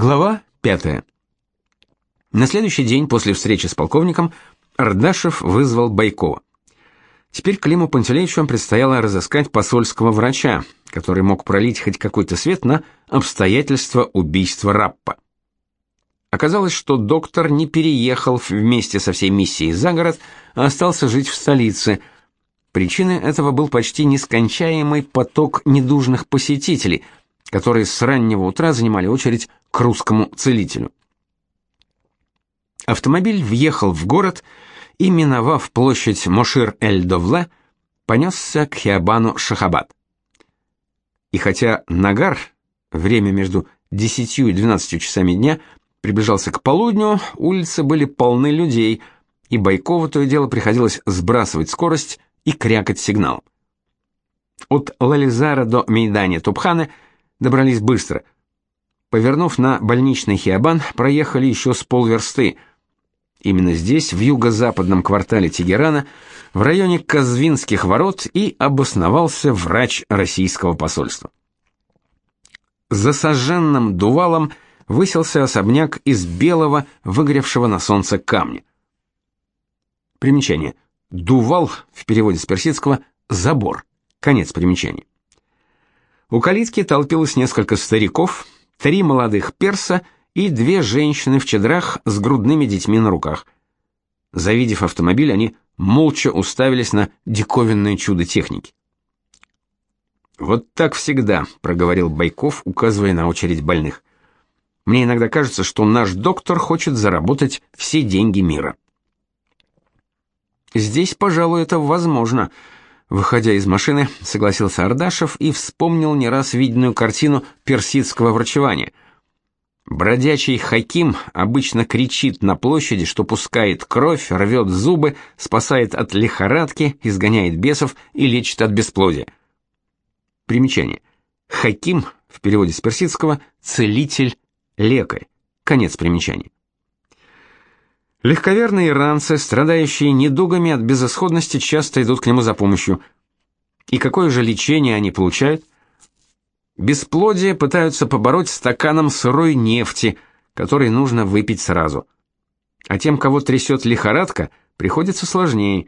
Глава 5. На следующий день после встречи с полковником Ардашев вызвал Байкова. Теперь Климу Пантелеичу предстояло разыскать посольского врача, который мог пролить хоть какой-то свет на обстоятельства убийства Раппа. Оказалось, что доктор не переехал вместе со всей миссией за город, а остался жить в столице. Причиной этого был почти нескончаемый поток недужных посетителей, которые с раннего утра занимали очередь к русскому целителю. Автомобиль въехал в город и, миновав площадь Мошир-эль-Довле, понесся к Хиабану Шахабад. И хотя Нагар, время между 10 и 12 часами дня, приближался к полудню, улицы были полны людей, и Байкову то и дело приходилось сбрасывать скорость и крякать сигнал. От Лализара до Мейдани Тупхана добрались быстро – Повернув на больничный Хиабан, проехали еще с полверсты. Именно здесь, в юго-западном квартале Тегерана, в районе Казвинских ворот и обосновался врач российского посольства. За сожженным дувалом высился особняк из белого, выгоревшего на солнце камня. Примечание. Дувал в переводе с персидского забор. Конец примечания. У калитки толпилось несколько стариков, три молодых перса и две женщины в чедрах с грудными детьми на руках. Завидев автомобиль, они молча уставились на диковинное чудо техники. Вот так всегда, проговорил Байков, указывая на очередь больных. Мне иногда кажется, что наш доктор хочет заработать все деньги мира. Здесь, пожалуй, это возможно, Выходя из машины, согласился Ардашев и вспомнил не раз виденную картину персидского врачевания. Бродячий хаким обычно кричит на площади, что пускает кровь, рвет зубы, спасает от лихорадки, изгоняет бесов и лечит от бесплодия. Примечание. Хаким в переводе с персидского целитель, лекарь. Конец примечания. Легковерные иранцы, страдающие недугами от безысходности, часто идут к нему за помощью. И какое же лечение они получают? Бесплодие пытаются побороть стаканом сырой нефти, который нужно выпить сразу. А тем, кого трясет лихорадка, приходится сложнее.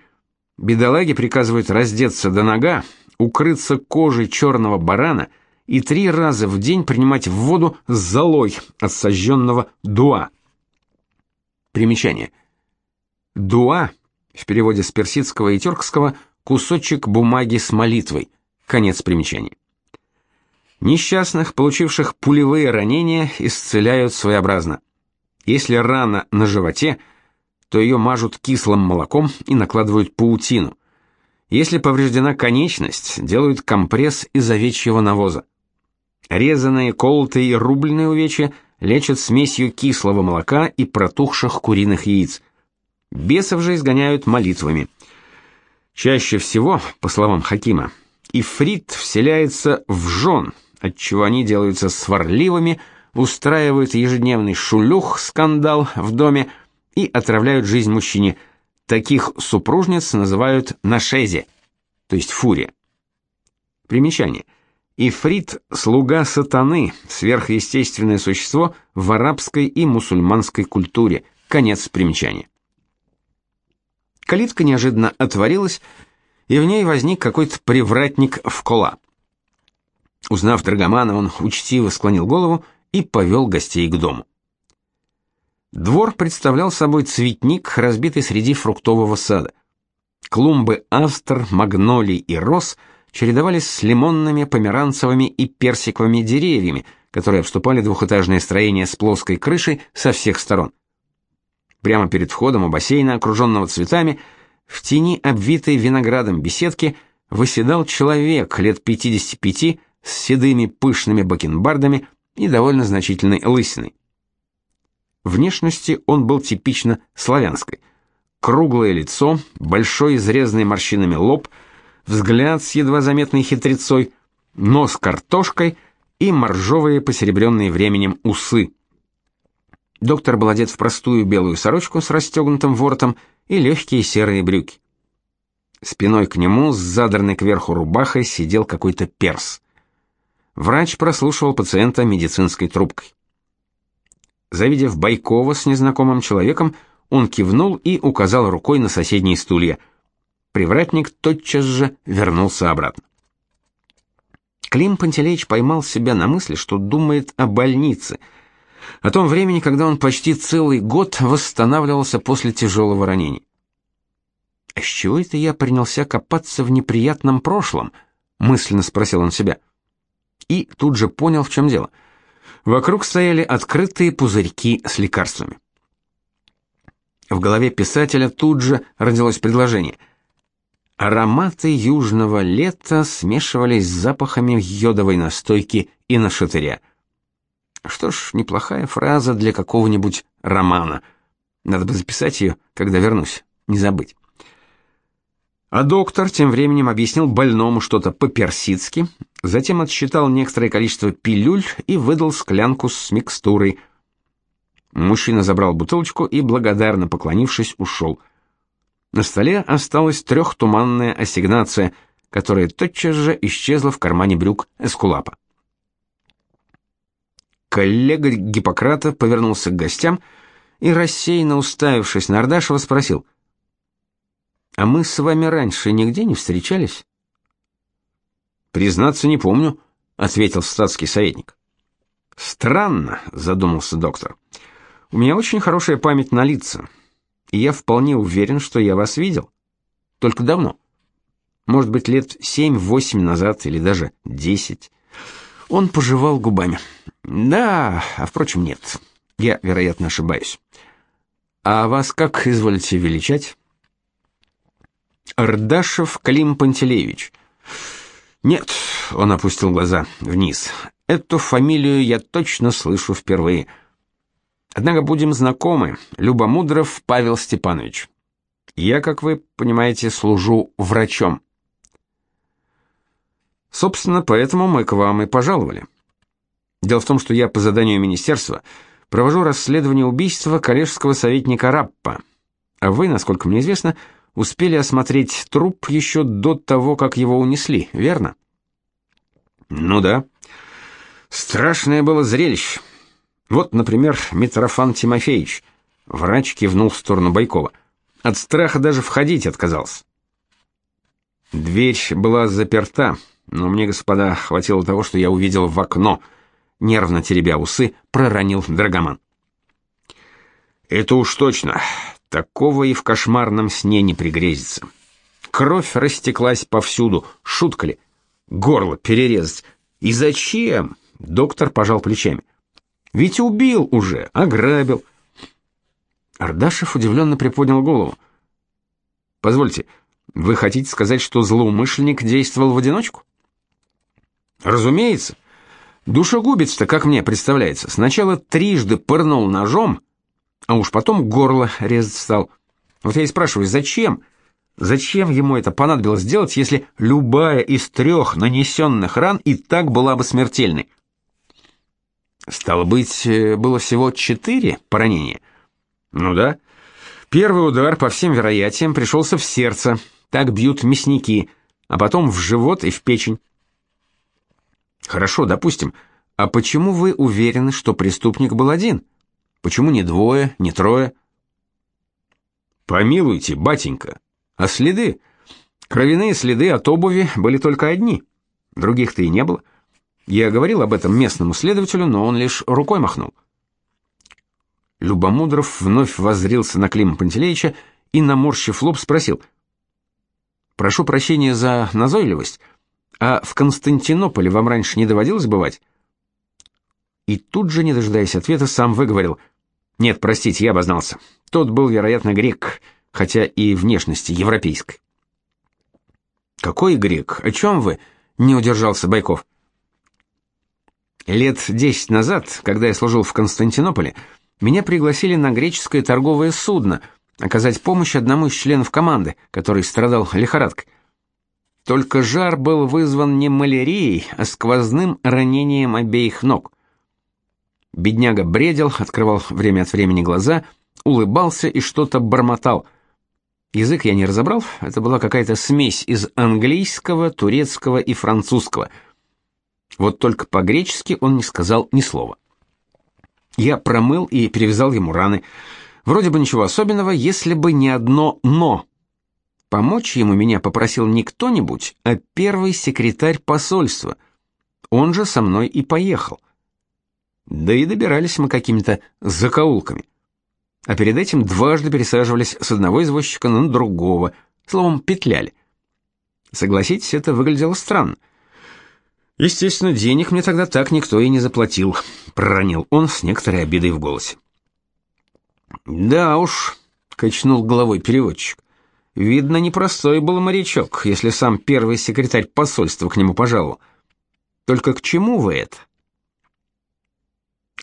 Бедолаге приказывают раздеться до нога, укрыться кожей черного барана и три раза в день принимать в воду золой от сожженного дуа. Примечание. Дуа в переводе с персидского и тюркского кусочек бумаги с молитвой. Конец примечания. Несчастных, получивших пулевые ранения, исцеляют своеобразно. Если рана на животе, то ее мажут кислым молоком и накладывают паутину. Если повреждена конечность, делают компресс из овечьего навоза. Резаные, колотые и рубленые увечья – лечат смесью кислого молока и протухших куриных яиц. Бесов же изгоняют молитвами. Чаще всего, по словам Хакима, ифрит вселяется в жен, отчего они делаются сварливыми, устраивают ежедневный шулюх, скандал в доме и отравляют жизнь мужчине. Таких супружниц называют нашези, то есть фурия. Примечание – Ифрит – слуга сатаны, сверхъестественное существо в арабской и мусульманской культуре. Конец примечания. Калитка неожиданно отворилась, и в ней возник какой-то привратник в кола. Узнав Драгомана, он учтиво склонил голову и повел гостей к дому. Двор представлял собой цветник, разбитый среди фруктового сада. Клумбы астр, магнолий и роз – чередовались с лимонными, померанцевыми и персиковыми деревьями, которые обступали двухэтажное строение с плоской крышей со всех сторон. Прямо перед входом у бассейна, окруженного цветами, в тени обвитой виноградом беседки, выседал человек лет 55 с седыми пышными бакенбардами и довольно значительной лысиной. Внешности он был типично славянской. Круглое лицо, большой изрезанный морщинами лоб – взгляд с едва заметной хитрецой, нос картошкой и моржовые посеребренные временем усы. Доктор был одет в простую белую сорочку с расстегнутым воротом и легкие серые брюки. Спиной к нему, с задранной кверху рубахой, сидел какой-то перс. Врач прослушивал пациента медицинской трубкой. Завидев Байкова с незнакомым человеком, он кивнул и указал рукой на соседние стулья. Привратник тотчас же вернулся обратно. Клим Пантелеич поймал себя на мысли, что думает о больнице, о том времени, когда он почти целый год восстанавливался после тяжелого ранения. «А с чего это я принялся копаться в неприятном прошлом?» — мысленно спросил он себя. И тут же понял, в чем дело. Вокруг стояли открытые пузырьки с лекарствами. В голове писателя тут же родилось предложение. Ароматы южного лета смешивались с запахами йодовой настойки и нашатыря. Что ж, неплохая фраза для какого-нибудь романа. Надо бы записать ее, когда вернусь, не забыть. А доктор тем временем объяснил больному что-то по-персидски, затем отсчитал некоторое количество пилюль и выдал склянку с микстурой. Мужчина забрал бутылочку и, благодарно поклонившись, ушел. На столе осталась трехтуманная ассигнация, которая тотчас же исчезла в кармане брюк Эскулапа. Коллега Гиппократа повернулся к гостям и, рассеянно уставившись на Ардашева, спросил — а мы с вами раньше нигде не встречались? Признаться, не помню, ответил статский советник. Странно, задумался доктор. У меня очень хорошая память на лица, и я вполне уверен, что я вас видел. Только давно. Может быть, лет семь-восемь назад или даже десять. Он пожевал губами. Да, а впрочем, нет. Я, вероятно, ошибаюсь. А вас как изволите величать? Ардашев Клим Пантелеевич. Нет, он опустил глаза вниз. Эту фамилию я точно слышу впервые. Однако будем знакомы. Любомудров Павел Степанович. Я, как вы понимаете, служу врачом. Собственно, поэтому мы к вам и пожаловали. Дело в том, что я по заданию министерства провожу расследование убийства коллежского советника Раппа. А вы, насколько мне известно, успели осмотреть труп еще до того, как его унесли, верно? Ну да. Страшное было зрелище. Вот, например, Митрофан Тимофеевич. Врач кивнул в сторону Байкова. От страха даже входить отказался. Дверь была заперта, но мне, господа, хватило того, что я увидел в окно. Нервно теребя усы, проронил Драгоман. Это уж точно. Такого и в кошмарном сне не пригрезится. Кровь растеклась повсюду, шутка ли? Горло перерезать. И зачем? Доктор пожал плечами. Ведь убил уже, ограбил. Ардашев удивленно приподнял голову. Позвольте, вы хотите сказать, что злоумышленник действовал в одиночку? Разумеется. Душегубец-то, как мне представляется, сначала трижды пырнул ножом, а уж потом горло резать стал. Вот я и спрашиваю, зачем? Зачем ему это понадобилось сделать, если любая из трех нанесенных ран и так была бы смертельной? Стало быть, э, было всего четыре поранения? Ну да. Первый удар, по всем вероятиям, пришелся в сердце. Так бьют мясники, а потом в живот и в печень. Хорошо, допустим. А почему вы уверены, что преступник был один? — Почему не двое, не трое? Помилуйте, батенька. А следы? Кровяные следы от обуви были только одни. Других-то и не было. Я говорил об этом местному следователю, но он лишь рукой махнул. Любомудров вновь воззрился на Клима Пантелеича и, наморщив лоб, спросил. «Прошу прощения за назойливость, а в Константинополе вам раньше не доводилось бывать?» И тут же, не дожидаясь ответа, сам выговорил – нет, простите, я обознался. Тот был, вероятно, грек, хотя и внешности европейской. Какой грек? О чем вы? Не удержался Байков. Лет десять назад, когда я служил в Константинополе, меня пригласили на греческое торговое судно оказать помощь одному из членов команды, который страдал лихорадкой. Только жар был вызван не малярией, а сквозным ранением обеих ног. Бедняга бредил, открывал время от времени глаза, улыбался и что-то бормотал. Язык я не разобрал, это была какая-то смесь из английского, турецкого и французского. Вот только по-гречески он не сказал ни слова. Я промыл и перевязал ему раны. Вроде бы ничего особенного, если бы не одно «но». Помочь ему меня попросил не кто-нибудь, а первый секретарь посольства. Он же со мной и поехал. Да и добирались мы какими-то закоулками. А перед этим дважды пересаживались с одного извозчика на другого, словом, петляли. Согласитесь, это выглядело странно. Естественно, денег мне тогда так никто и не заплатил, проронил он с некоторой обидой в голосе. Да уж, качнул головой переводчик. Видно, непростой был морячок, если сам первый секретарь посольства к нему пожаловал. Только к чему вы это?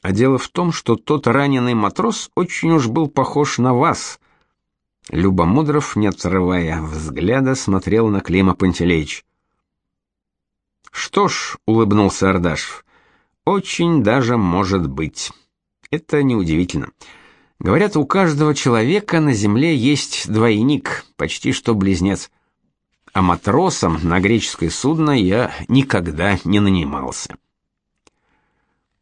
А дело в том, что тот раненый матрос очень уж был похож на вас. Любомудров, не отрывая взгляда, смотрел на Клима Пантелеич. Что ж, улыбнулся Ардашев. Очень даже может быть. Это неудивительно. Говорят, у каждого человека на земле есть двойник, почти что близнец. А матросом на греческое судно я никогда не нанимался.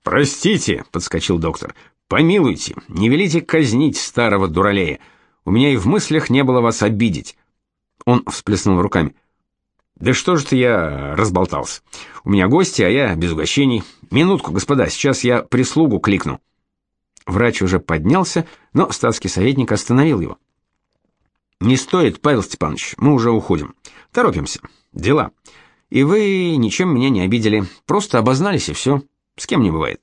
Простите, подскочил доктор. Помилуйте, не велите казнить старого дуралея. У меня и в мыслях не было вас обидеть. Он всплеснул руками. Да что же ты я разболтался? У меня гости, а я без угощений. Минутку, господа, сейчас я прислугу кликну. Врач уже поднялся, но статский советник остановил его. Не стоит, Павел Степанович, мы уже уходим. Торопимся. Дела. И вы ничем меня не обидели, просто обознались и все. С кем не бывает.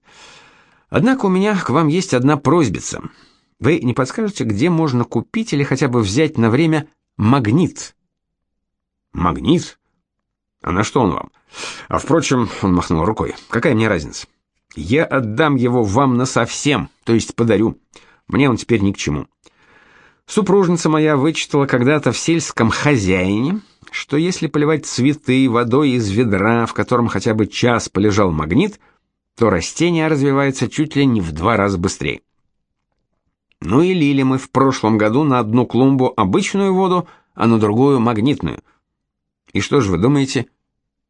Однако у меня к вам есть одна просьбица. Вы не подскажете, где можно купить или хотя бы взять на время магнит? Магнит? А на что он вам? А впрочем, он махнул рукой. Какая мне разница? Я отдам его вам на совсем, то есть подарю. Мне он теперь ни к чему. Супружница моя вычитала когда-то в сельском хозяине, что если поливать цветы водой из ведра, в котором хотя бы час полежал магнит, то растение развивается чуть ли не в два раза быстрее. Ну и лили мы в прошлом году на одну клумбу обычную воду, а на другую магнитную. И что же вы думаете?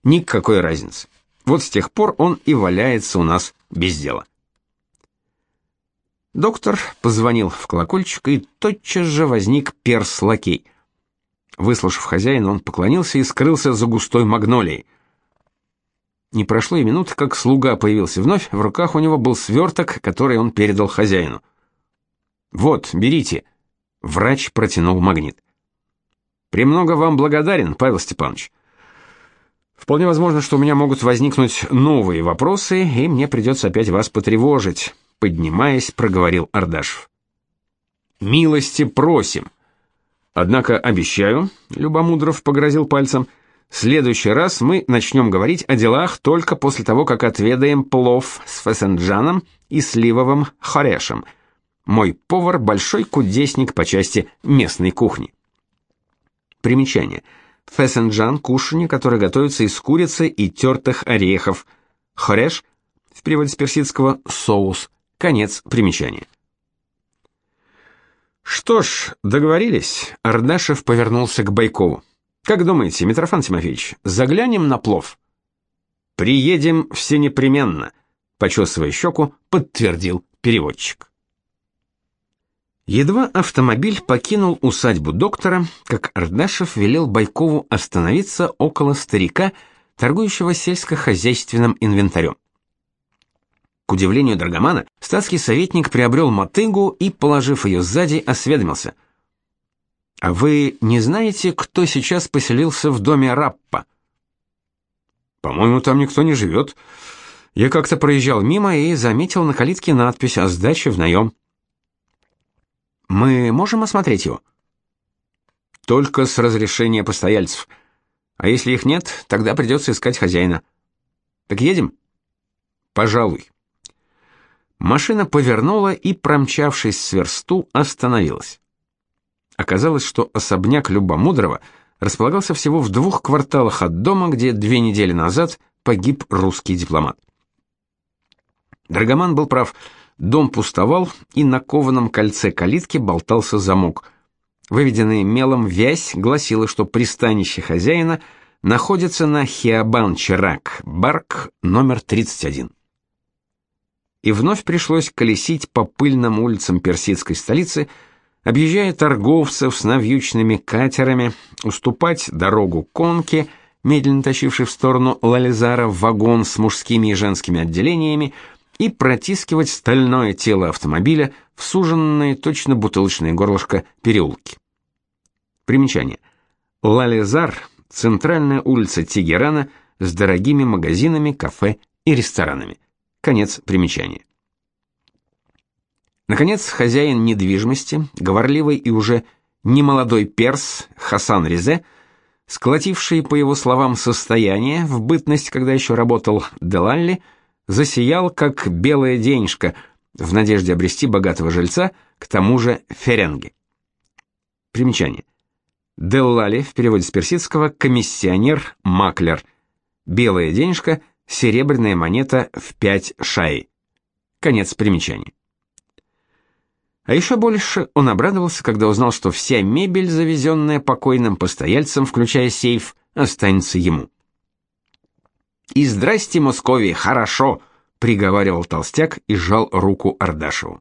Никакой разницы. Вот с тех пор он и валяется у нас без дела. Доктор позвонил в колокольчик, и тотчас же возник перс-лакей. Выслушав хозяина, он поклонился и скрылся за густой магнолией. Не прошло и минуты, как слуга появился вновь, в руках у него был сверток, который он передал хозяину. «Вот, берите». Врач протянул магнит. «Премного вам благодарен, Павел Степанович. Вполне возможно, что у меня могут возникнуть новые вопросы, и мне придется опять вас потревожить, поднимаясь, проговорил Ардашев. Милости просим. Однако обещаю, Любомудров погрозил пальцем, в следующий раз мы начнем говорить о делах только после того, как отведаем плов с фасенджаном и сливовым хорешем. Мой повар большой кудесник по части местной кухни. Примечание. Фэсенджан – кушанье, которое готовится из курицы и тертых орехов. Хореш – в переводе с персидского «соус». Конец примечания. Что ж, договорились. Ардашев повернулся к Байкову. Как думаете, Митрофан Тимофеевич, заглянем на плов? Приедем все непременно, почесывая щеку, подтвердил переводчик. Едва автомобиль покинул усадьбу доктора, как Ардашев велел Байкову остановиться около старика, торгующего сельскохозяйственным инвентарем. К удивлению Драгомана, статский советник приобрел мотыгу и, положив ее сзади, осведомился. «А вы не знаете, кто сейчас поселился в доме Раппа?» «По-моему, там никто не живет. Я как-то проезжал мимо и заметил на калитке надпись о сдаче в наем». Мы можем осмотреть его? Только с разрешения постояльцев. А если их нет, тогда придется искать хозяина. Так едем? Пожалуй. Машина повернула и, промчавшись с версту, остановилась. Оказалось, что особняк Любомудрова располагался всего в двух кварталах от дома, где две недели назад погиб русский дипломат. Драгоман был прав – Дом пустовал, и на кованом кольце калитки болтался замок. Выведенная мелом вязь гласила, что пристанище хозяина находится на Хиабан-Чирак, барк номер 31. и вновь пришлось колесить по пыльным улицам персидской столицы, объезжая торговцев с навьючными катерами, уступать дорогу конке, медленно тащившей в сторону Лализара вагон с мужскими и женскими отделениями, и протискивать стальное тело автомобиля в суженные точно бутылочное горлышко переулки. Примечание. Лализар – центральная улица Тегерана с дорогими магазинами, кафе и ресторанами. Конец примечания. Наконец, хозяин недвижимости, говорливый и уже немолодой перс Хасан Резе, сколотивший, по его словам, состояние в бытность, когда еще работал Делалли, засиял как белая денежка в надежде обрести богатого жильца, к тому же ференги. Примечание. Деллали в переводе с персидского комиссионер, маклер. Белая денежка серебряная монета в 5 шай. Конец примечания. А еще больше он обрадовался, когда узнал, что вся мебель, завезенная покойным постояльцем, включая сейф, останется ему. «И здрасте, Московия, хорошо!» — приговаривал толстяк и сжал руку Ардашеву.